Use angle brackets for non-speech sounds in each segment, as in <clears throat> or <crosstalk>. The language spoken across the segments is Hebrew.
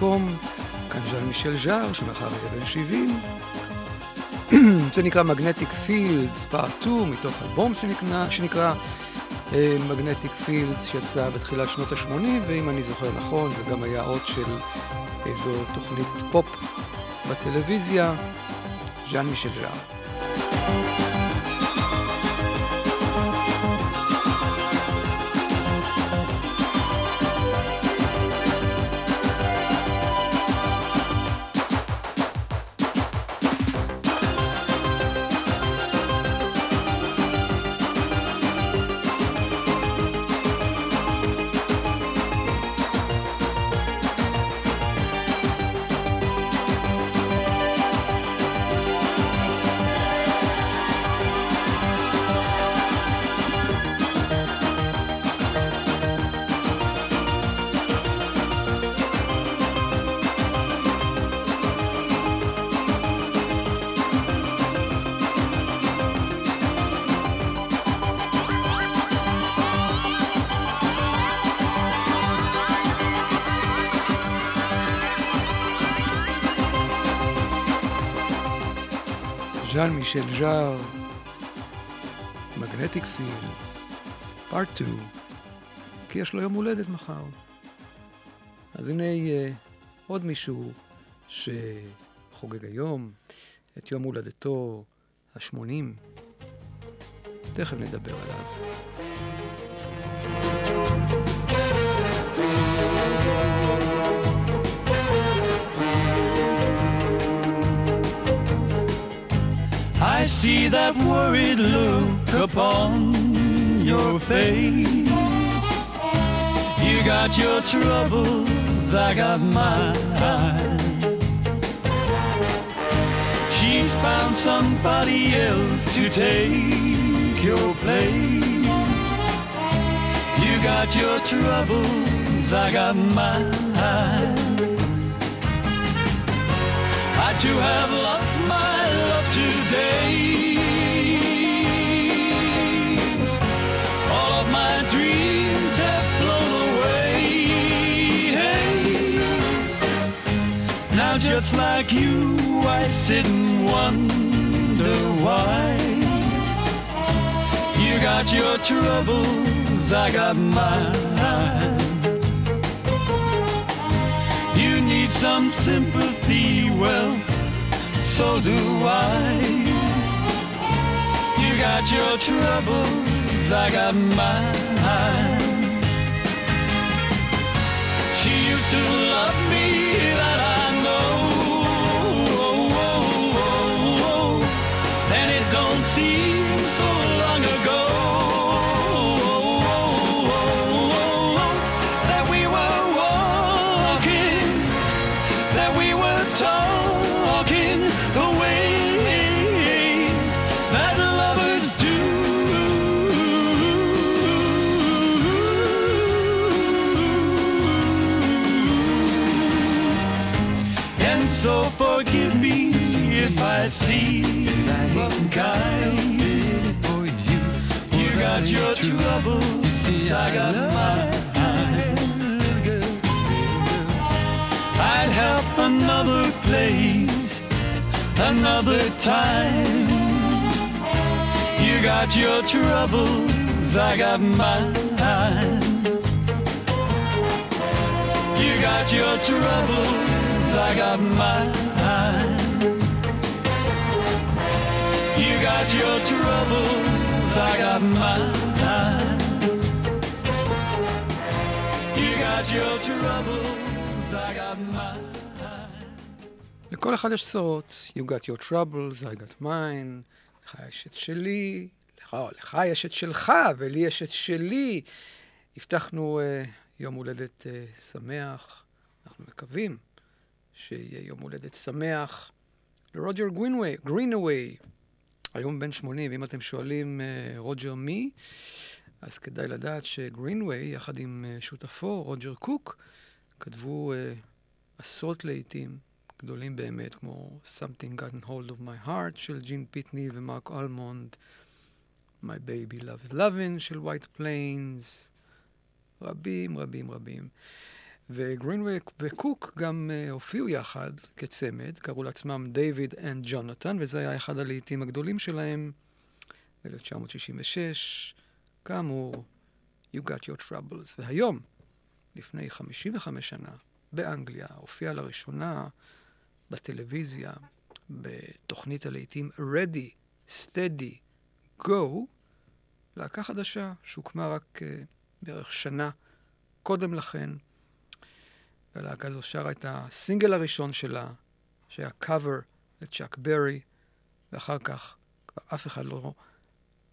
מקום, כאן ז'אן מישל ז'אר, שמחר יהיה בן 70. <clears throat> זה נקרא Magnetic Fields Part 2, מתוך אלבום שנקנה, שנקרא Magnetic אה, Fields, שיצא בתחילת שנות ה-80, ואם אני זוכר נכון, זה גם היה אות של איזו תוכנית פופ בטלוויזיה, ז'אן מישל ז'אר. מישל ז'אר, מגנטיק פילדס, פארט 2, כי יש לו יום הולדת מחר. אז הנה uh, עוד מישהו שחוגג היום את יום הולדתו ה-80. תכף נדבר עליו. I see that worried look upon your face. You got your troubles, I got mine. She's found somebody else to take your place. You got your troubles, I got mine. I too have lost my today. All of my dreams have flown away. Hey. Now just like you, I sit and wonder why. You got your troubles, I got mine. You need some sympathy, well, so do I. You got your troubles, I got mine. She used to love me, I see I'm kind. You got your troubles, I got mine. I'd help another place, another time. You got your troubles, I got mine. You got your troubles, I got mine. You got your troubles, I got mine. You got your I got mine. לכל אחד יש צרות. You got your troubles, I got mine. לך יש את שלי, לך, לך יש את שלך, ולי יש את שלי. הבטחנו uh, יום הולדת uh, שמח. אנחנו מקווים שיהיה יום הולדת שמח לרוג'ר גרינווי, גרינווי. היום בן 80, ואם אתם שואלים uh, רוג'ר מי, אז כדאי לדעת שגרינווי, יחד עם uh, שותפו, רוג'ר קוק, כתבו uh, עשרות להיטים גדולים באמת, כמו Something Got Hold of My Heart של ג'ין פיטני ומרק אלמונד, My Baby Loves Lovin' של White Plains, רבים רבים רבים. וגרינווי וקוק גם אה, הופיעו יחד כצמד, קראו לעצמם David and Jonathan, וזה היה אחד הלהיטים הגדולים שלהם ב-1966, כאמור, You Got Your Troubles. והיום, לפני 55 שנה, באנגליה, הופיע לראשונה בטלוויזיה, בתוכנית הלהיטים Ready, Steady, Go, להקה חדשה שהוקמה רק אה, בערך שנה קודם לכן. והלהקה הזו שרה את הסינגל הראשון שלה, שהיה קאבר לצ'אק ברי, ואחר כך כבר אף אחד לא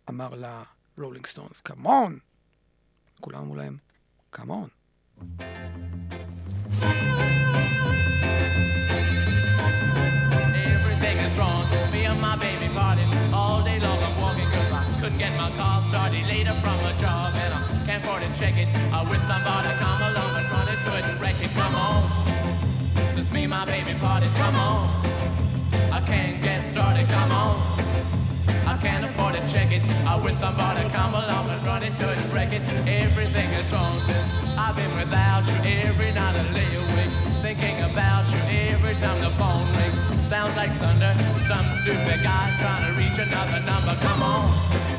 אמר לה, רולינג סטונס, Come On! כולם אמרו להם, Come On. Couldn't get my car started later from a job can't afford to check it. I wish somebody come along and run into it and wreck it. Come on, since me my baby parted, come on. I can't get started. Come on. I can't afford to check it. I wish somebody come along and run into it and wreck it. Everything is wrong since I've been without you. Every night I lay awake thinking about you. Every time the phone rings, sounds like thunder. Some stupid guy trying to reach another number. Come on.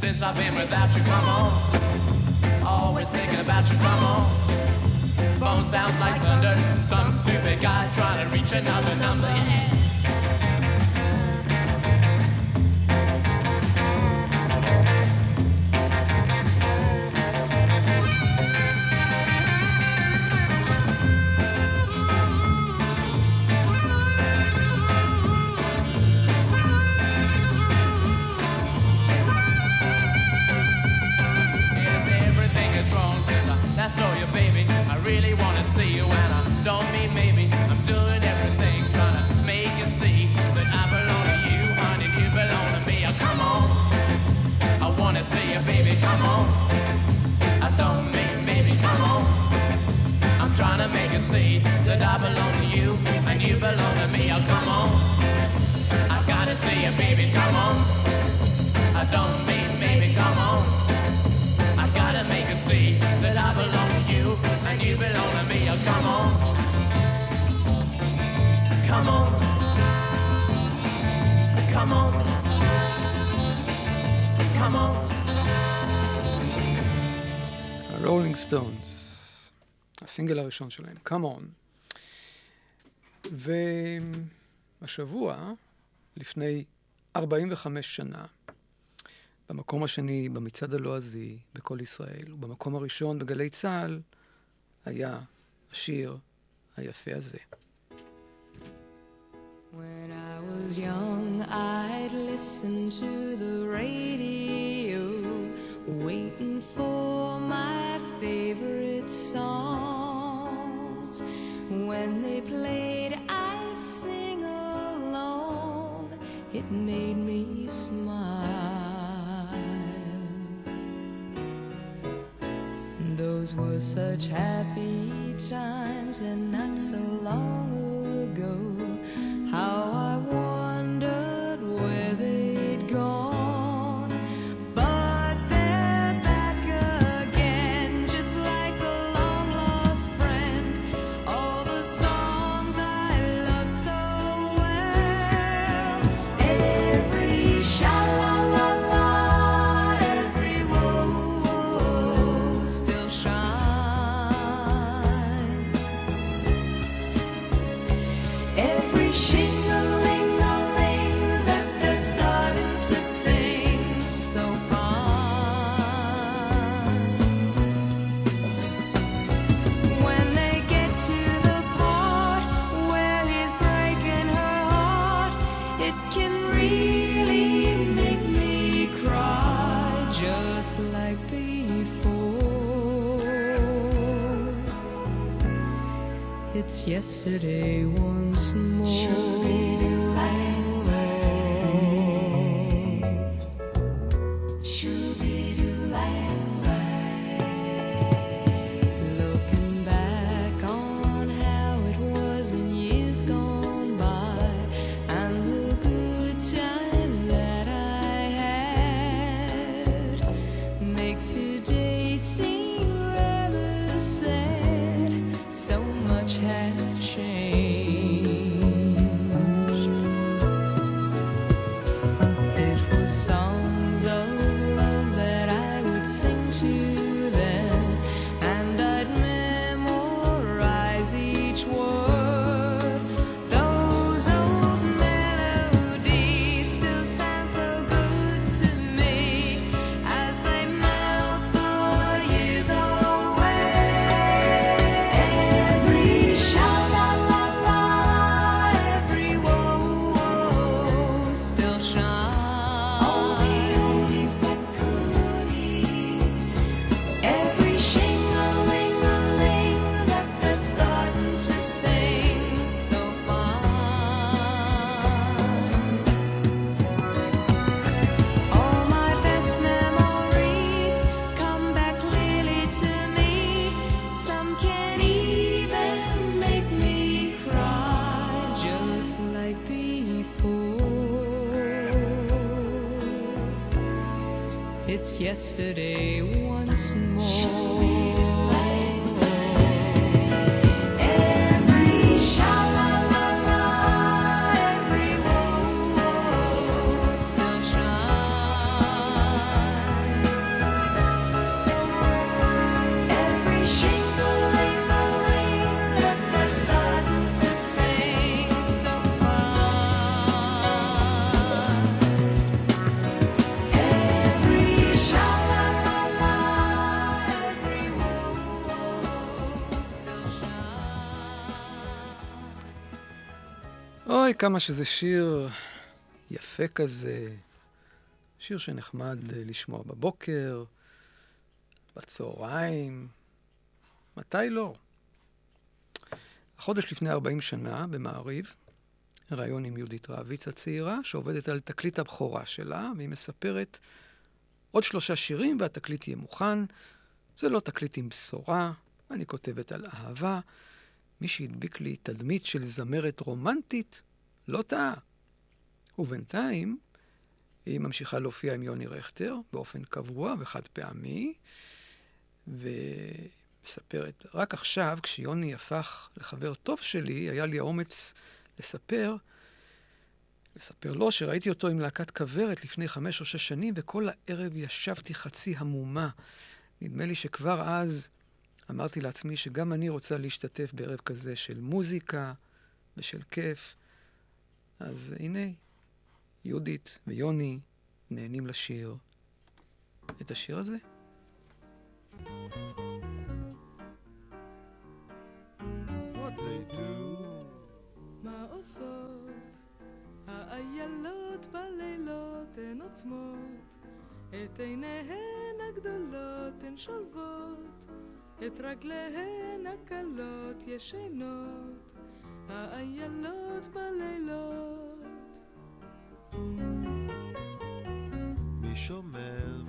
Since I've been without you, come on. Always thinking about you, come on. Phone sounds like thunder. Some stupid guy trying to reach another number. Yeah. belong to you, and you belong to me. Oh, come on. I gotta see you, baby. Come on. I don't mean maybe. Come on. I gotta make her see that I belong to you and you belong to me. Oh, come on. Come on. Come on. Come on. הרולינג סטונס, הסינגל הראשון שלהם, Come On. והשבוע, לפני 45 שנה, במקום השני, במצעד הלועזי, בכל ישראל, ובמקום הראשון בגלי צה"ל, היה השיר היפה הזה. When I was young, I'd listen to the radio, waiting for my favorite songs. When they played, made me smile. Those were such happy times, and not so long ago. How yesterday אוי, כמה שזה שיר יפה כזה. שיר שנחמד אה, לשמוע בבוקר, בצהריים, מתי לא? החודש לפני 40 שנה, במעריב, ראיון עם יהודית רביץ הצעירה, שעובדת על תקליט הבכורה שלה, והיא מספרת עוד שלושה שירים והתקליט יהיה מוכן. זה לא תקליט עם בשורה, אני כותבת על אהבה. מי שהדביק לי תדמית של זמרת רומנטית, לא טעה. ובינתיים, היא ממשיכה להופיע עם יוני רכטר באופן קבוע וחד פעמי, ומספרת, רק עכשיו, כשיוני הפך לחבר טוב שלי, היה לי האומץ לספר, לספר לו שראיתי אותו עם להקת כוורת לפני חמש או שש שנים, וכל הערב ישבתי חצי המומה. נדמה לי שכבר אז אמרתי לעצמי שגם אני רוצה להשתתף בערב כזה של מוזיקה ושל כיף. אז הנה, יהודית ויוני נהנים לשיר את השיר הזה. מה עושות האיילות בלילות? הן עוצמות את עיניהן הגדולות הן שולבות את רגליהן הקלות ישנות. האיילות בלילות. מי שומר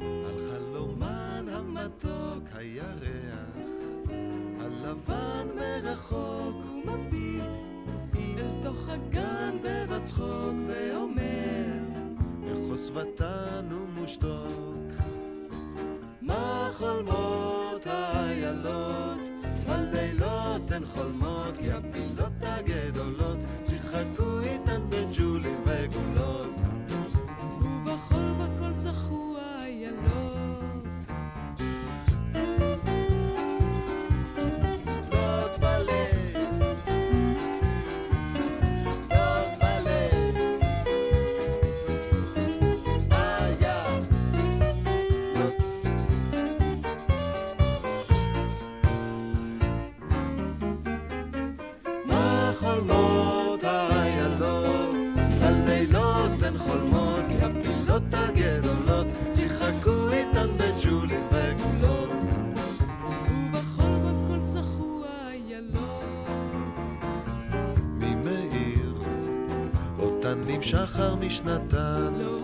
על חלומן המתוק הירח, הלבן מרחוק ומביט אל תוך הגן בבצחוק ואומר בחוסבתן ומושתוק. שחר משנתן? לא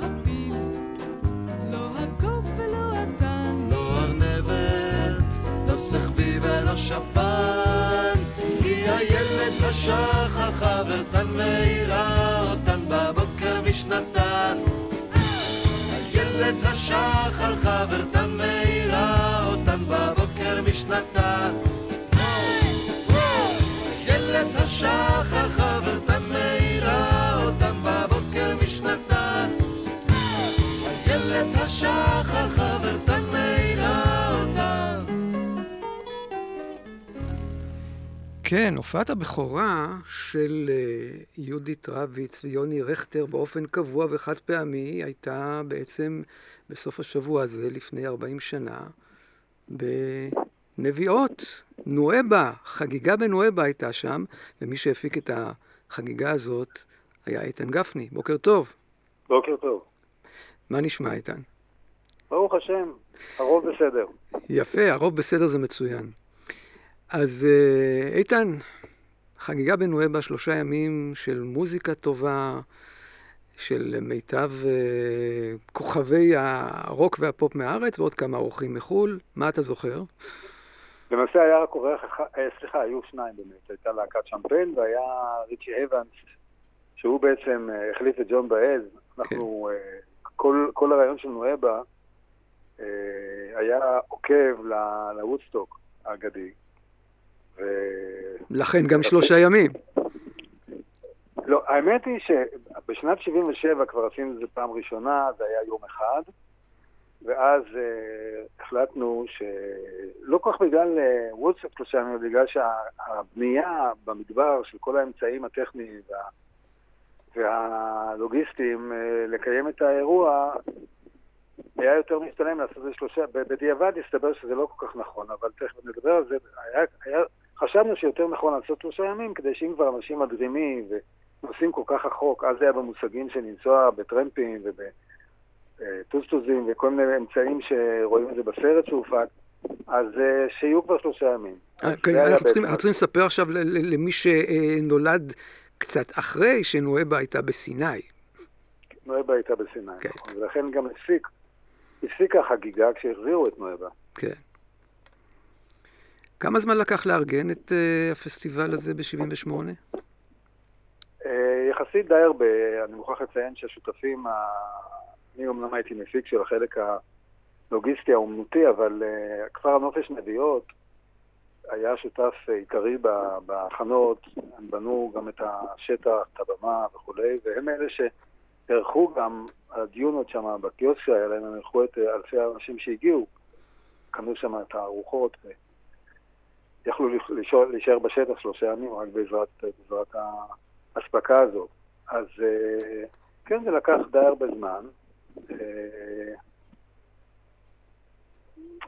כן, הופעת הבכורה של אה, יהודית רביץ ויוני רכטר באופן קבוע וחד פעמי הייתה בעצם בסוף השבוע הזה, לפני 40 שנה, בנביעות, נואבה, חגיגה בנואבה הייתה שם, ומי שהפיק את החגיגה הזאת היה איתן גפני. בוקר טוב. בוקר טוב. מה נשמע איתן? ברוך השם, הרוב בסדר. יפה, הרוב בסדר זה מצוין. אז אה, איתן, חגיגה בנואבה שלושה ימים של מוזיקה טובה, של מיטב אה, כוכבי הרוק והפופ מהארץ ועוד כמה אורחים מחו"ל. מה אתה זוכר? למעשה היה רק אורח אחד, אה, סליחה, היו שניים באמת. הייתה להקת שמפן והיה ריצ'י אבנס, שהוא בעצם אה, החליף את ג'ון באז. אנחנו, אה, כל, כל הרעיון של נואבה היה עוקב לוודסטוק האגדי. ו... לכן גם שלושה ימים. לא, האמת היא שבשנת 77 כבר עשינו את זה פעם ראשונה, זה היה יום אחד, ואז אה, החלטנו שלא כל כך בגלל אה, וודסטוק שלושה ימים, בגלל שהבנייה במדבר של כל האמצעים הטכניים וה, והלוגיסטיים אה, לקיים את האירוע, היה יותר משתלם לעשות את זה שלושה, בדיעבד הסתבר שזה לא כל כך נכון, אבל תכף נדבר על זה. היה, היה, חשבנו שיותר נכון לעשות שלושה ימים, כדי שאם כבר אנשים מדרימים ונוסעים כל כך רחוק, אז זה היה במושגים של לנסוע בטרמפים ובטוסטוזים וכל מיני אמצעים שרואים את זה בסרט שהופק, אז אה, שיהיו כבר שלושה ימים. אה, כן, אנחנו צריכים לספר עכשיו למי שנולד קצת אחרי שנואבה הייתה בסיני. נואבה הייתה בסיני, כן. נכון, ולכן גם הפסיק, הפסיקה החגיגה כשהחזירו את נואבה. כן. כמה זמן לקח לארגן את אה, הפסטיבל הזה ב-78? אה, יחסית די הרבה, אני מוכרח לציין שהשותפים, אני אומנם הייתי מפיק של החלק הלוגיסטי האומנותי, אבל אה, כפר הנופש נביעות היה שותף עיקרי בהכנות, הם בנו גם את השטח, את הבמה וכולי, והם אלה שערכו גם הדיונות שם בקיוסק שהיה להם, הם ערכו את אלפי האנשים שהגיעו, קנו שם את הארוחות, להישאר- להישאר בשטח שלושה ימים רק בעזרת, בעזרת האספקה הזאת. אז אה, כן, זה לקח די הרבה זמן, אה,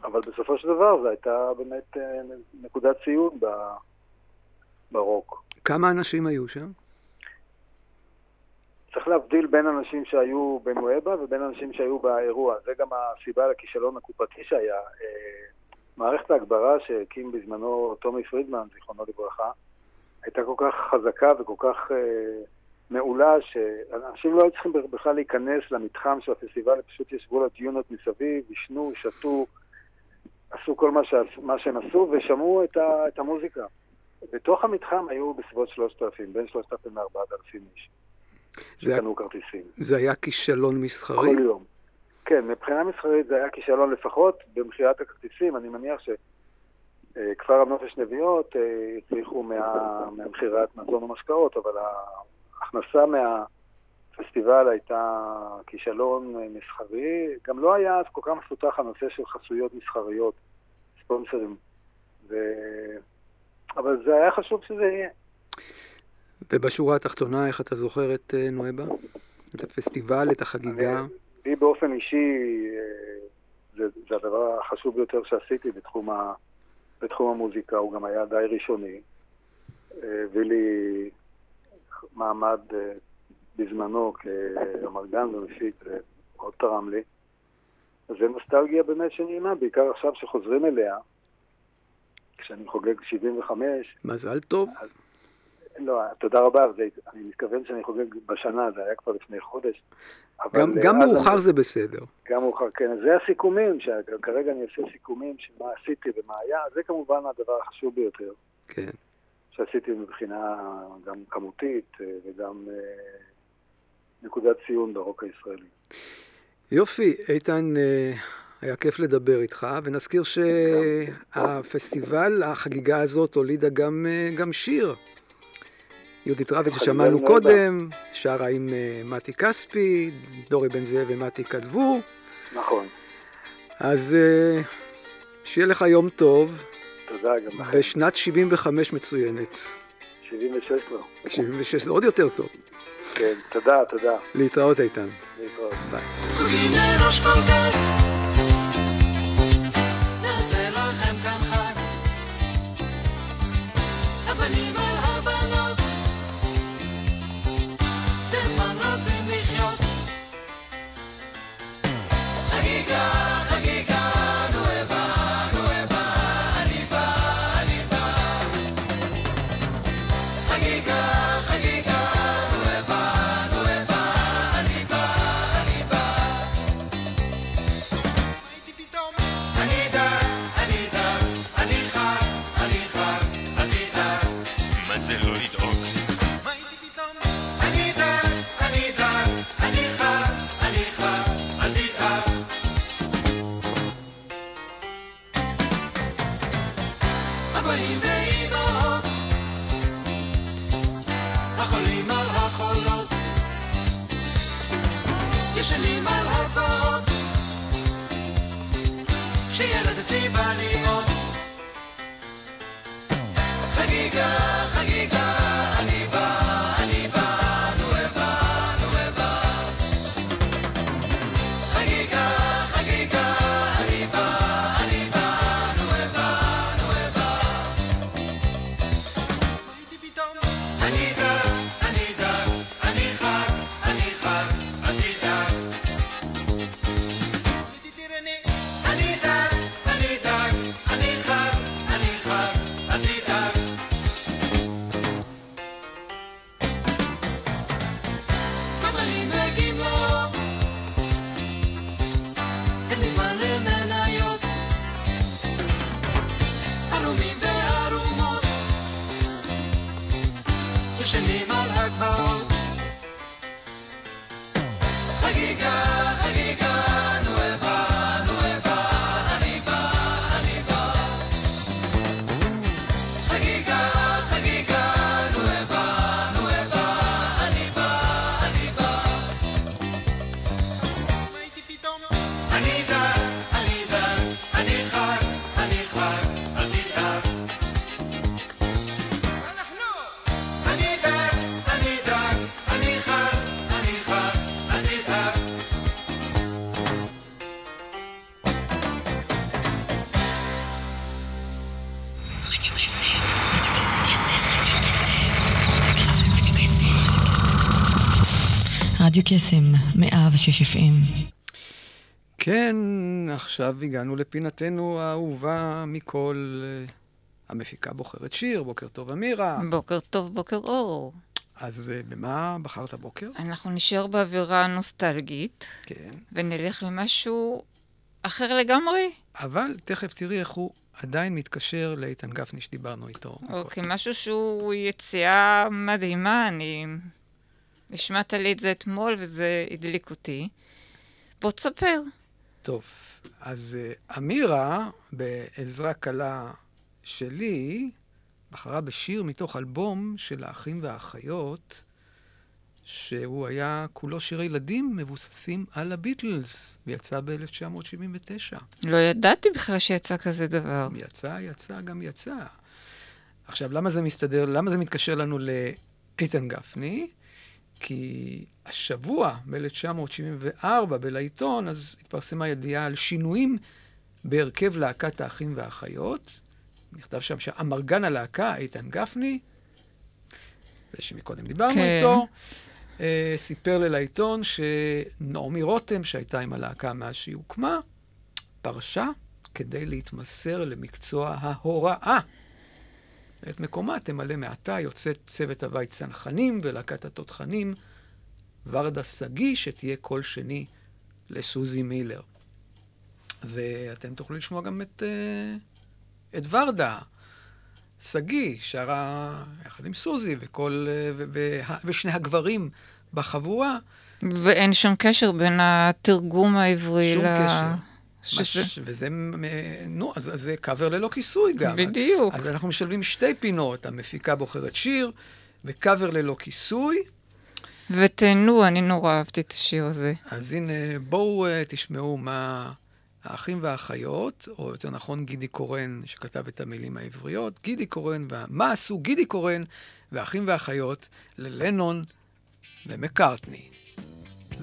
אבל בסופו של דבר זו הייתה באמת אה, נקודת ציון ברוק. כמה אנשים היו שם? צריך להבדיל בין אנשים שהיו בנואבה ובין אנשים שהיו באירוע. זה גם הסיבה לכישלון הקופתי שהיה. מערכת ההגברה שהקים בזמנו טומי פרידמן, זיכרונו לברכה, הייתה כל כך חזקה וכל כך אה, מעולה, שאנשים לא היו צריכים בכלל להיכנס למתחם של הפסטיבל, פשוט ישבו על הדיונות מסביב, עישנו, שתו, עשו כל מה, שעש, מה שהם עשו ושמעו את, ה, את המוזיקה. בתוך המתחם היו בסביבות 3,000, בין 3,000 ל-4,000 איש. שקנו כרטיסים. זה היה כישלון מסחרי? כל יום. כן, מבחינה מסחרית זה היה כישלון לפחות במכירת הכרטיסים. אני מניח שכפר הנופש נביעות אה, הצליחו מה- ממכירת מזון ומשקאות, אבל ההכנסה מהפסטיבל הייתה כישלון אה, מסחרי. גם לא היה אז כל כך מפותח הנושא של חסויות מסחריות, ספונסרים. ו... אבל זה היה חשוב שזה יהיה. ובשורה התחתונה, איך אתה זוכר את אה, נואבה? את הפסטיבל, את החגיגה? אני- לי באופן אישי, אה, זה, זה הדבר החשוב ביותר שעשיתי בתחום, ה, בתחום המוזיקה, הוא גם היה די ראשוני. אה, הביא לי מעמד אה, בזמנו כרמרגן ומפיק, זה מאוד תרם לי. אז זה נוסטלגיה באמת שנעימה, בעיקר עכשיו שחוזרים אליה, כשאני חוגג 75, מזל טוב. לא, תודה רבה, זה, אני מתכוון שאני חוגג בשנה, זה היה כבר לפני חודש. גם- אה, גם אז מאוחר אני- זה בסדר. גם מאוחר, כן. זה הסיכומים, שכרגע אני עושה סיכומים של מה עשיתי ומה היה, זה כמובן הדבר החשוב ביותר כן. שעשיתי מבחינה גם כמותית אה, וגם אה, נקודת ציון ברוק הישראלי. יופי, איתן, אה, היה כיף לדבר איתך, ונזכיר שהפסטיבל, החגיגה הזאת, הולידה גם, אה, גם שיר. יהודית רביץ חגיגה ששמענו. קודם, שרה עם אה, מתי כספי, דורי בן זאב ומתי כתבו, נכון, אז אה, שיהיה לך יום טוב, תודה גם לכם. ושנת 75 מצוינת. 76 כבר. 76 זה עוד יותר טוב. כן, תודה, תודה. להתראות איתן. להתראות. ביי. רדיו קסם, 106 FM. כן, עכשיו הגענו לפינתנו האהובה מכל אה, המפיקה בוחרת שיר. בוקר טוב, אמירה. בוקר טוב, בוקר אור. אז אה, במה בחרת בוקר? אנחנו נשאר באווירה נוסטלגית, כן. ונלך למשהו אחר לגמרי. אבל תכף תראי איך הוא עדיין מתקשר לאיתן גפני שדיברנו איתו. אוקיי, משהו שהוא יציאה מדהימה, אני... השמעת לי את זה אתמול וזה הדליק אותי. בוא תספר. טוב, אז אה, אמירה, בעזרה קלה שלי, בחרה בשיר מתוך אלבום של האחים והאחיות, שהוא היה כולו שירי ילדים מבוססים על הביטלס, ויצא ב-1979. לא ידעתי בכלל שיצא כזה דבר. יצא, יצא, גם יצא. עכשיו, למה זה מסתדר, למה זה מתקשר לנו לאיתן גפני? כי השבוע, ב-1974, בלעיתון, אז התפרסמה ידיעה על שינויים בהרכב להקת האחים והאחיות. נכתב שם שאמרגן הלהקה, איתן גפני, זה שמקודם דיברנו כן. איתו, אה, סיפר ללעיתון שנעמי רותם, שהייתה עם הלהקה מאז שהיא הוקמה, פרשה כדי להתמסר למקצוע ההוראה. את מקומה תמלא מעתה יוצאת צוות הבית צנחנים ולהקת התותחנים, ורדה שגיא, שתהיה קול שני לסוזי מילר. ואתם תוכלו לשמוע גם את, אה, את ורדה. שגיא שרה יחד עם סוזי וכל, אה, ו, ו, ושני הגברים בחבורה. ואין שום קשר בין התרגום העברי שום ל... קשר. שזה... מש, וזה, אה, נו, אז, אז זה קאבר ללא כיסוי גם. בדיוק. אז אנחנו משלבים שתי פינות, המפיקה בוחרת שיר וקאבר ללא כיסוי. ותהנו, אני נורא אהבתי את השיר הזה. אז הנה, בואו uh, תשמעו מה האחים והאחיות, או יותר נכון גידי קורן, שכתב את המילים העבריות, גידי קורן, ומה עשו גידי קורן והאחים והאחיות ללנון ומקארטני,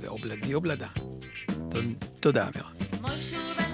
ואובלדי אובלדה. תוד- תודה, אמירה. Ama ben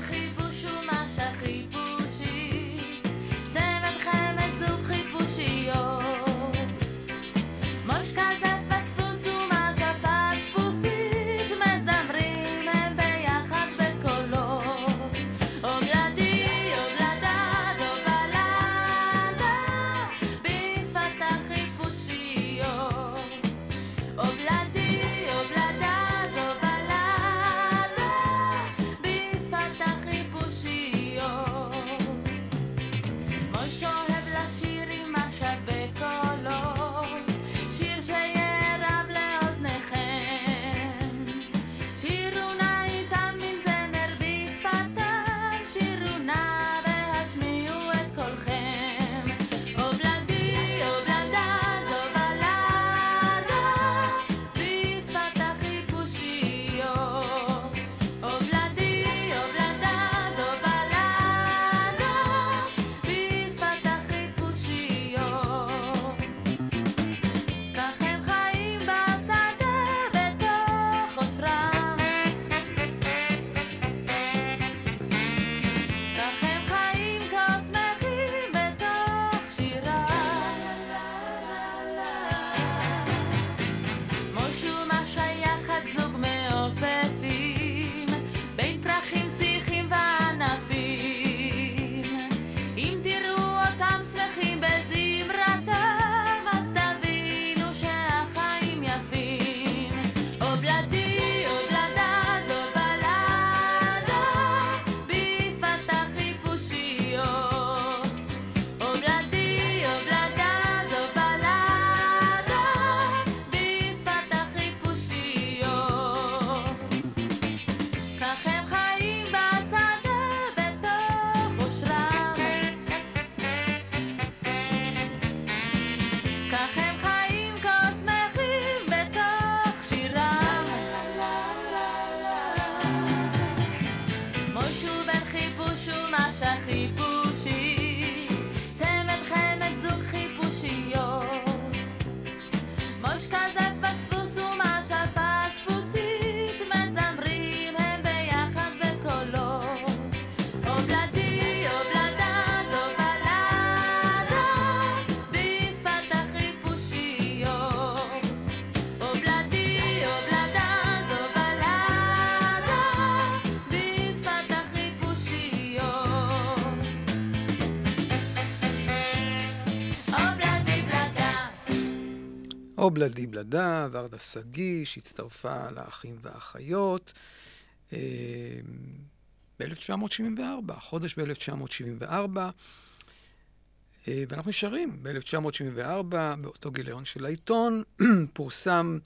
אובלדי בלדה, ורדה שגיא, שהצטרפה לאחים והאחיות. אה, ב-1974, חודש ב-1974, אה, ואנחנו נשארים. ב-1974, באותו גיליון של העיתון, <clears throat> פורסם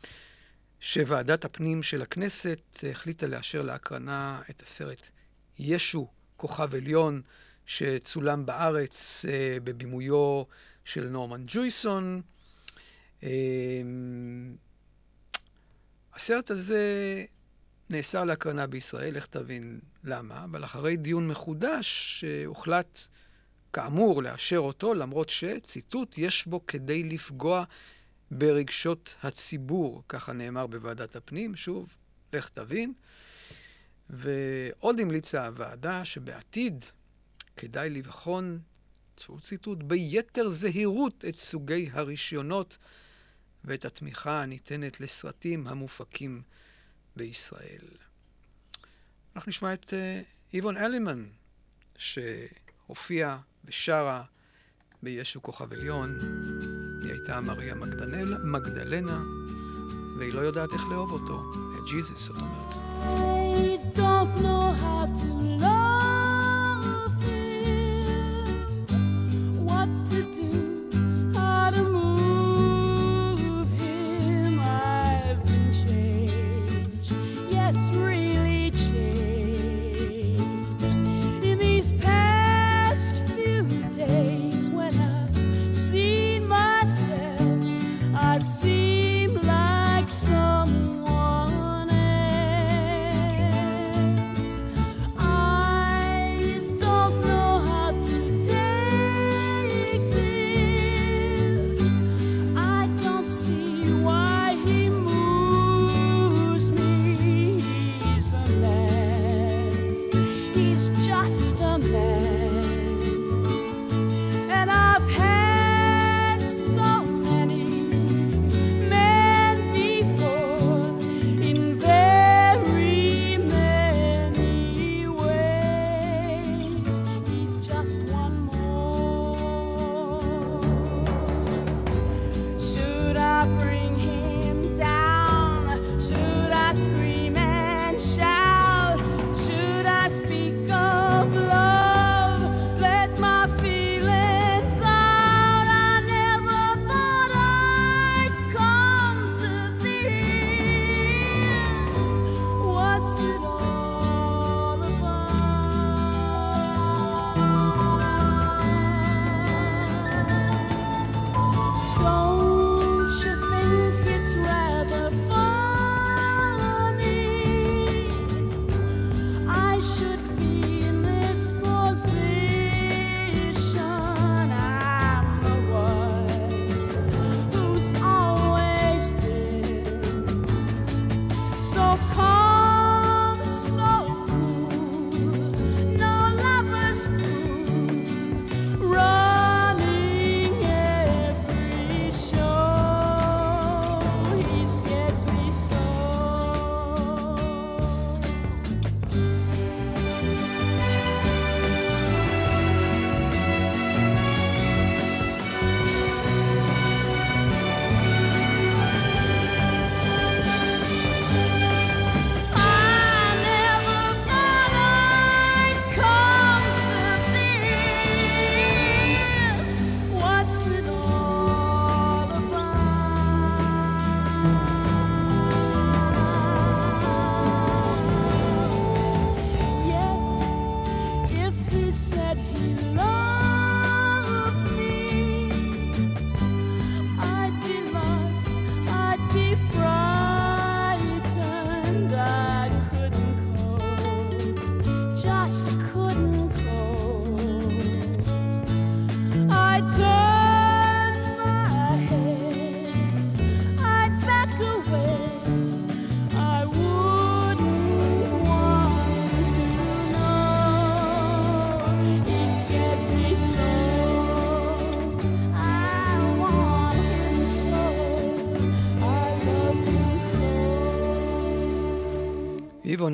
שוועדת הפנים של הכנסת החליטה לאשר להקרנה את הסרט ישו, כוכב עליון, שצולם בארץ אה, בבימויו של נורמן ג'ויסון. אה, הסרט הזה נאסר להקרנה בישראל, לך תבין למה, אבל אחרי דיון מחודש הוחלט, כאמור, לאשר אותו, למרות שציטוט, יש בו כדי לפגוע ברגשות הציבור, ככה נאמר בוועדת הפנים, שוב, לך תבין. ועוד המליצה הוועדה שבעתיד כדאי לבחון, שוב ציטוט, ביתר זהירות את סוגי הרישיונות ואת התמיכה הניתנת לסרטים המופקים בישראל. אנחנו נשמע את אה, איבון אלימן, שהופיע ושרה בישו כוכב עליון. היא הייתה מריה מגדנל, מגדלנה, והיא לא יודעת איך לאהוב אותו, את ג'יזוס, זאת אומרת. Don't know how to love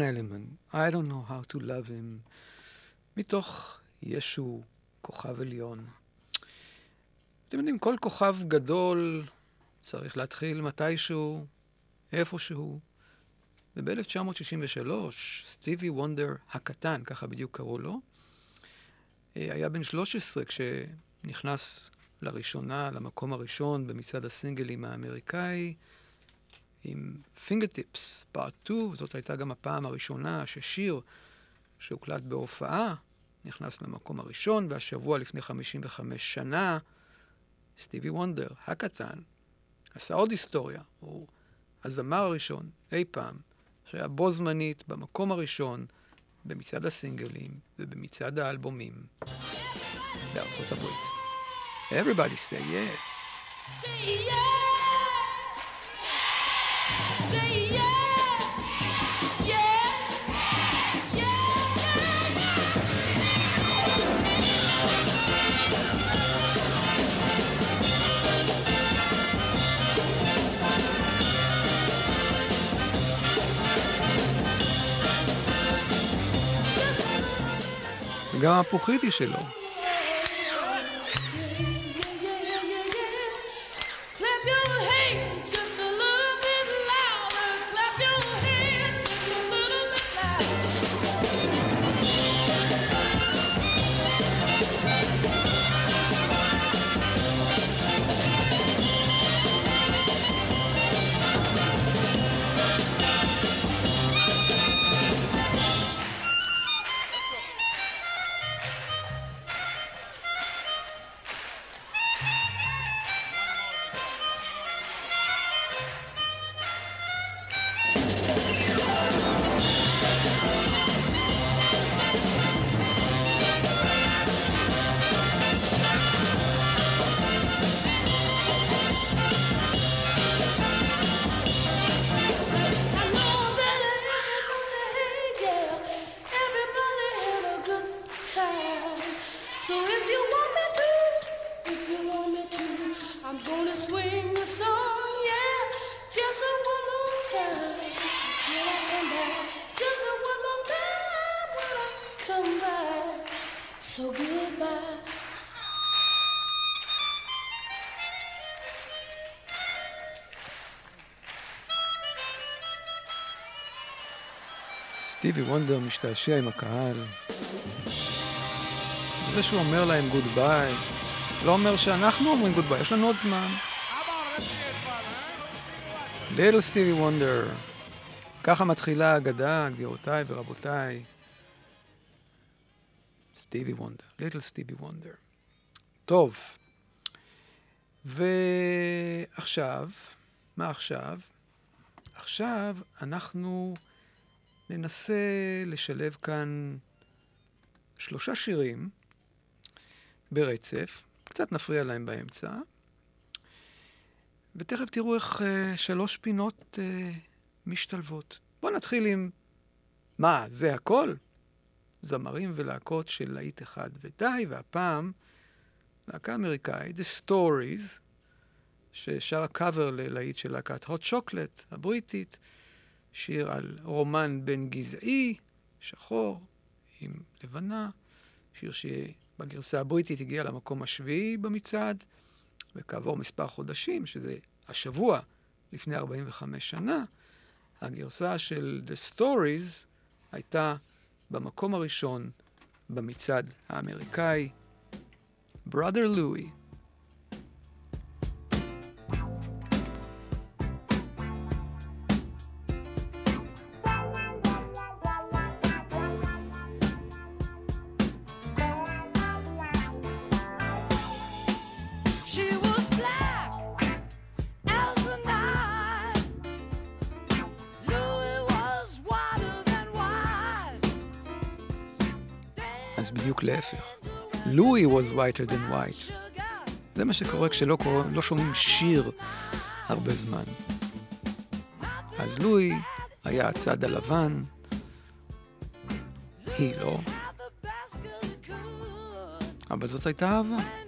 איבון אלמן, I don't know how to love him, מתוך ישו, כוכב עליון. אתם יודעים, כל כוכב גדול צריך להתחיל מתישהו, איפשהו. וב-1963, סטיבי וונדר הקטן, ככה בדיוק קראו לו, אה, היה בן 13 כשנכנס לראשונה, למקום הראשון במצעד הסינגלים האמריקאי, עם פינגרטיפס, פארט 2, זאת הייתה גם הפעם הראשונה ששיר שהוקלט בהופעה נכנס למקום הראשון, והשבוע לפני 55 שנה, סטיבי וונדר, הקטן, עשה עוד היסטוריה. הוא הזמר הראשון אי פעם, שהיה בו זמנית במקום הראשון במצעד הסינגלים ובמצעד האלבומים בארצות הברית. Everybody say yeah. Say yeah. Yeah. וגם הפוכידי שלו. Come back. So goodbye. סטיבי וונדר משתעשע עם הקהל. זה שהוא אומר להם goodbye, לא אומר שאנחנו אומרים goodbye, יש לנו עוד זמן. ליטל סטיבי וונדר. ככה מתחילה האגדה, גבירותיי ורבותיי. סטיבי וונדר, ליטל סטיבי וונדר. טוב, ועכשיו, מה עכשיו? עכשיו אנחנו ננסה לשלב כאן שלושה שירים ברצף, קצת נפריע להם באמצע, ותכף תראו איך uh, שלוש פינות uh, משתלבות. בואו נתחיל עם מה, זה הכל? זמרים ולהקות של להיט אחד. ודי, והפעם להקה אמריקאית, The Stories, ששרה קאבר ללהיט של להקת Hot Chocolate הבריטית, שיר על רומן בין גזעי, שחור, עם לבנה, שיר שבגרסה הבריטית הגיע למקום השביעי במצעד, וכעבור מספר חודשים, שזה השבוע לפני 45 שנה, הגרסה של The Stories הייתה במקום הראשון במצעד האמריקאי, Brother Louie. בדיוק להפך. לואי was whiter than white. זה מה שקורה כשלא קורא, לא שומעים שיר הרבה זמן. אז לואי היה הצד הלבן, היא לא, אבל זאת הייתה אהבה.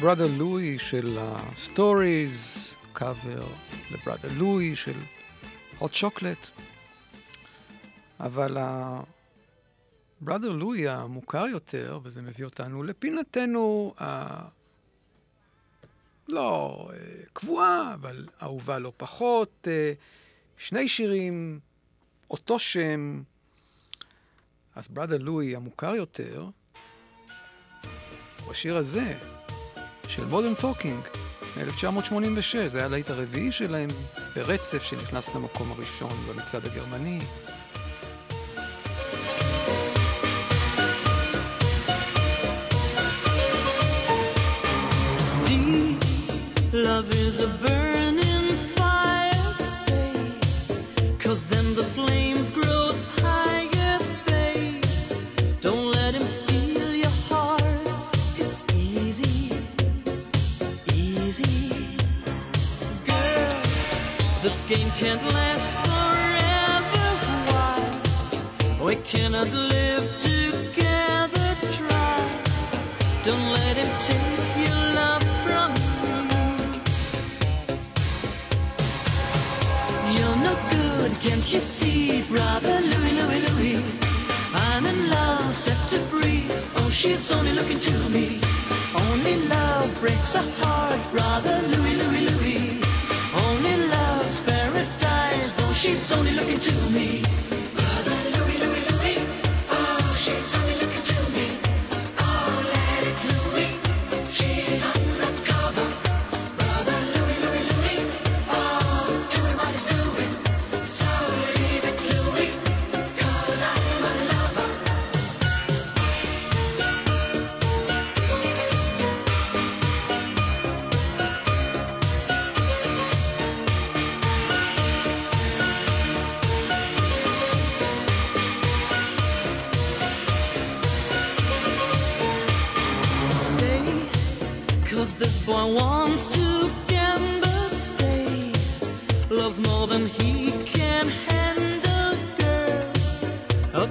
Brother Louie של הסטוריז, קאבר ל Brother Louie של הוט שוקלט. אבל ה Brother Louie המוכר יותר, וזה מביא אותנו לפינתנו ה... לא אה, קבועה, אבל אהובה לא פחות. אה, שני שירים, אותו שם. אז Brother Louie המוכר יותר, השיר הזה, של מודרן טוקינג, מ-1986. זה היה הלהיט הרביעי שלהם ברצף שנכנס למקום הראשון במצעד הגרמני.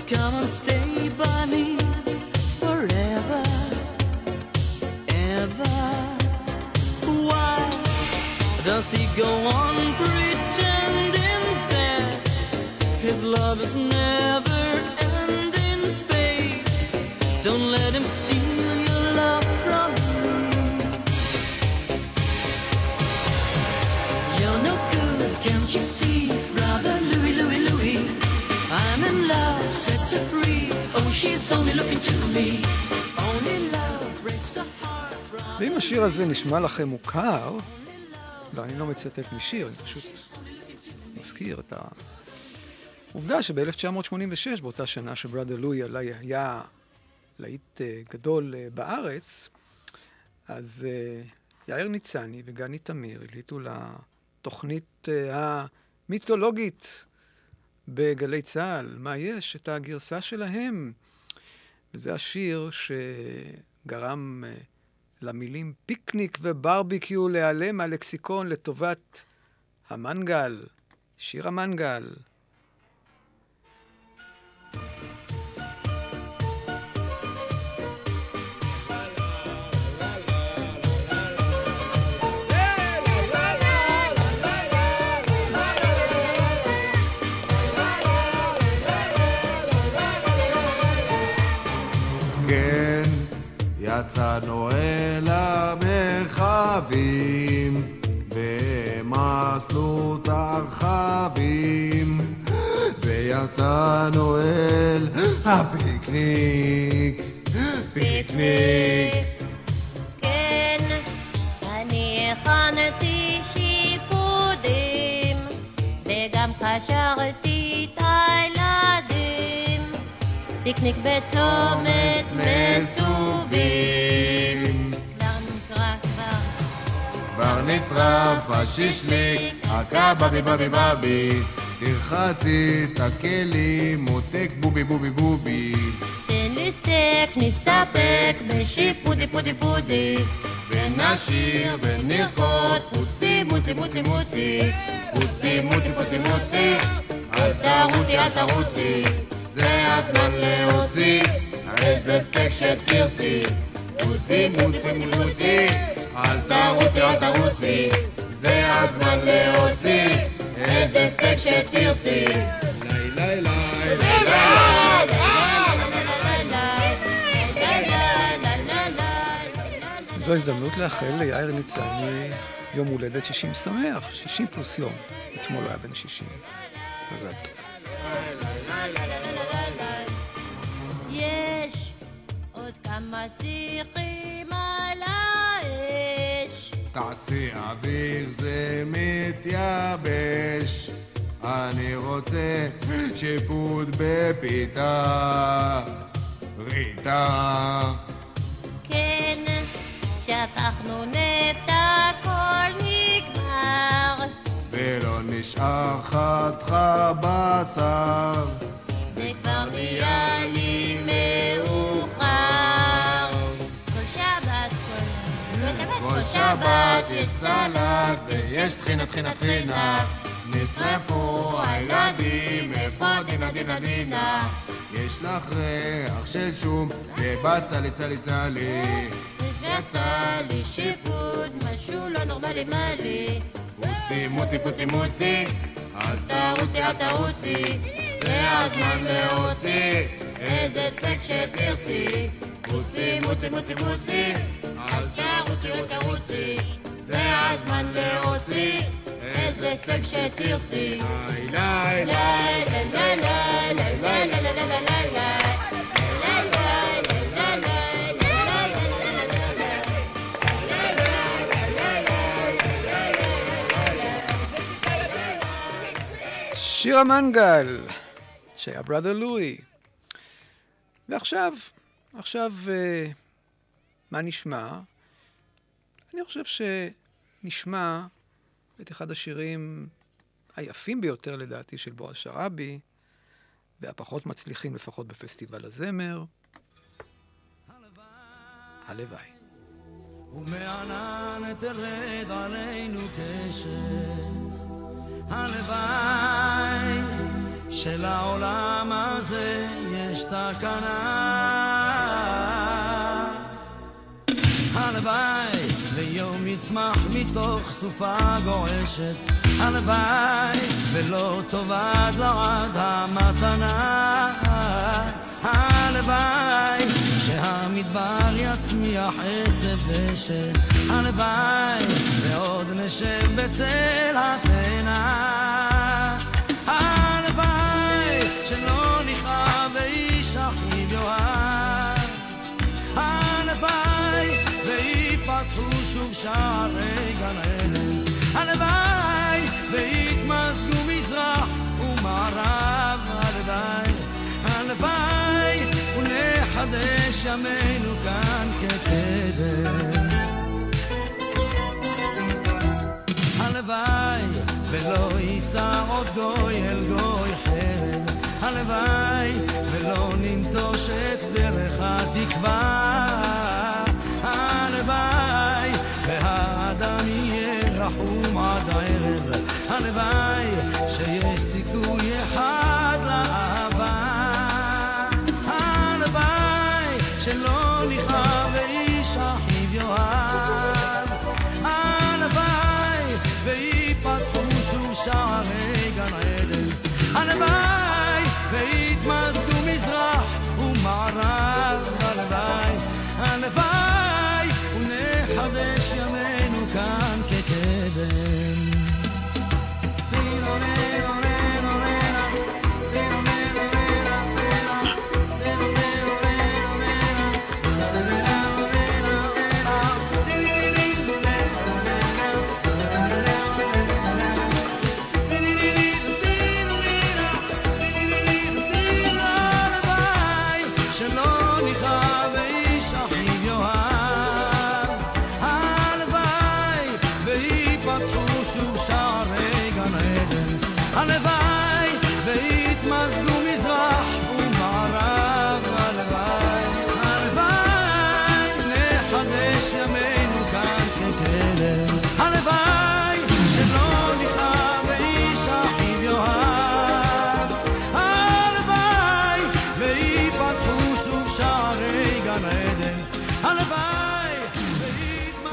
Come and stay by me forever, ever. Why does he go on ואם השיר הזה נשמע לכם מוכר, ואני לא מצטט משיר, אני פשוט מזכיר את העובדה שב-1986, באותה שנה שבראדר לואי היה להיט אה, גדול אה, בארץ, אז אה, יאיר ניצני וגני תמיר החליטו לתוכנית המיתולוגית בגלי צה"ל, מה יש? את הגרסה שלהם. וזה השיר שגרם אה, למילים פיקניק וברביקיו להיעלם מהלקסיקון לטובת המנגל, שיר המנגל. אותנו אל המרחבים, במסלות הרחבים, ויצאנו אל הפיקניק, פיקניק. כן, אני את ה... פיקניק בצומת מסובים. כבר נקרא כבר, כבר נשרף השישליק, הקבבי בבי בבי, תרחצי את הכלים, מותק בובי בובי בובי, תן לי סטייק, נסתפק בשיפודי פודי פודי. ונשיר ונרקוד, פוצי מוצי מוצי מוצי, פוצי מוצי פוצי מוצי, אל תרוצי אל תרוצי, זה הזמן להוציא, איזה סטייק שתרצי, פוצי מוצי מוצי, אל תרוצי אל תרוצי, זה הזמן להוציא, איזה סטייק שתרצי. לי לי לי זו הזדמנות לאחל ליאיר ניצני יום הולדת 60 שמח, 60 פלוס יום. אתמול היה בן 60. מזל טוב. עוד כמה שיחים על האש. תעשי אוויר זה מתייבש אני רוצה שיפוט בפיתה ריטה כן, שפכנו נפט הכל נגמר. ולא נשאר חתך בשר סלט ויש טחינה טחינה טחינה. נשרפו הילדים איפה דינה דינה דינה? יש לך ריח של שום ובצלי צלי צלי. יצא לי שיפוד, משהו לא נורמלי מה לי. מוצי מוצי פוצי מוצי. אל תרוצי, אל תרוצי, זה הזמן להוציא. איזה סטייק שתרצי. מוצי מוצי מוצי מוצי. אל תרוצי, אל תרוצי, זה הזמן להוציא איזה סטייק שתרצי. לי לי לי, לי, לי, לי, לי, לי, לי, לי, לי, לי, לי. שיר המנגל, שהיה בראדר לואי. ועכשיו, עכשיו, אה, מה נשמע? אני חושב שנשמע את אחד השירים היפים ביותר לדעתי של בועז שראבי, והפחות מצליחים לפחות בפסטיבל הזמר. הלוואי. ומענן תרד עלינו קשת, הלוואי שלעולם הזה יש תקנה. הלוואי יצמח מתוך סופה גועשת, הלוואי ולא תאבד לעד המתנה. הלוואי שהמדבר יצמיח עשב דשא, הלוואי ועוד נשב בצל התאנה. הלוואי שלא נכאב ואיש אחיו יאהב. שוב שערי גן עדן. הלוואי ויתמזגו מזרח ומערב. הלוואי, הלוואי ונחדש ימינו כאן כקדם. הלוואי ולא יישא עוד גוי אל גוי חרב. הלוואי ולא ננטוש את דרך התקווה. הלוואי רחום עד הערב. הלוואי שיש סיכוי אחד.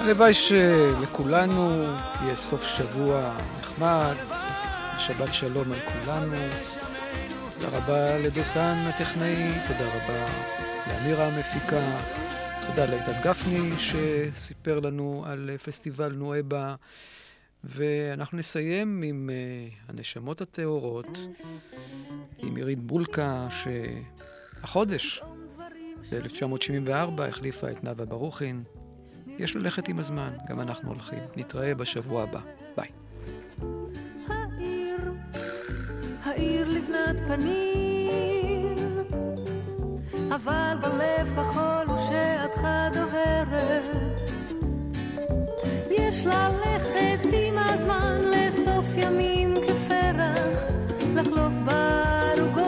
הלוואי שלכולנו יהיה סוף שבוע נחמד, שבת שלום על כולנו. תודה רבה לדותן הטכנאי, תודה רבה לאמירה המפיקה, תודה לאיתן גפני שסיפר לנו על פסטיבל נואבה, ואנחנו נסיים עם uh, הנשמות הטהורות, עם עירית בולקה, שהחודש, ב-1974, החליפה את נאוה ברוכין. יש ללכת עם הזמן, גם אנחנו הולכים. נתראה בשבוע הבא. ביי. העיר, העיר לבנת פנים, אבל בלב כחול ושעתך דוהרת. יש ללכת עם הזמן לסוף ימים כפרח, לחלוף בערוגות.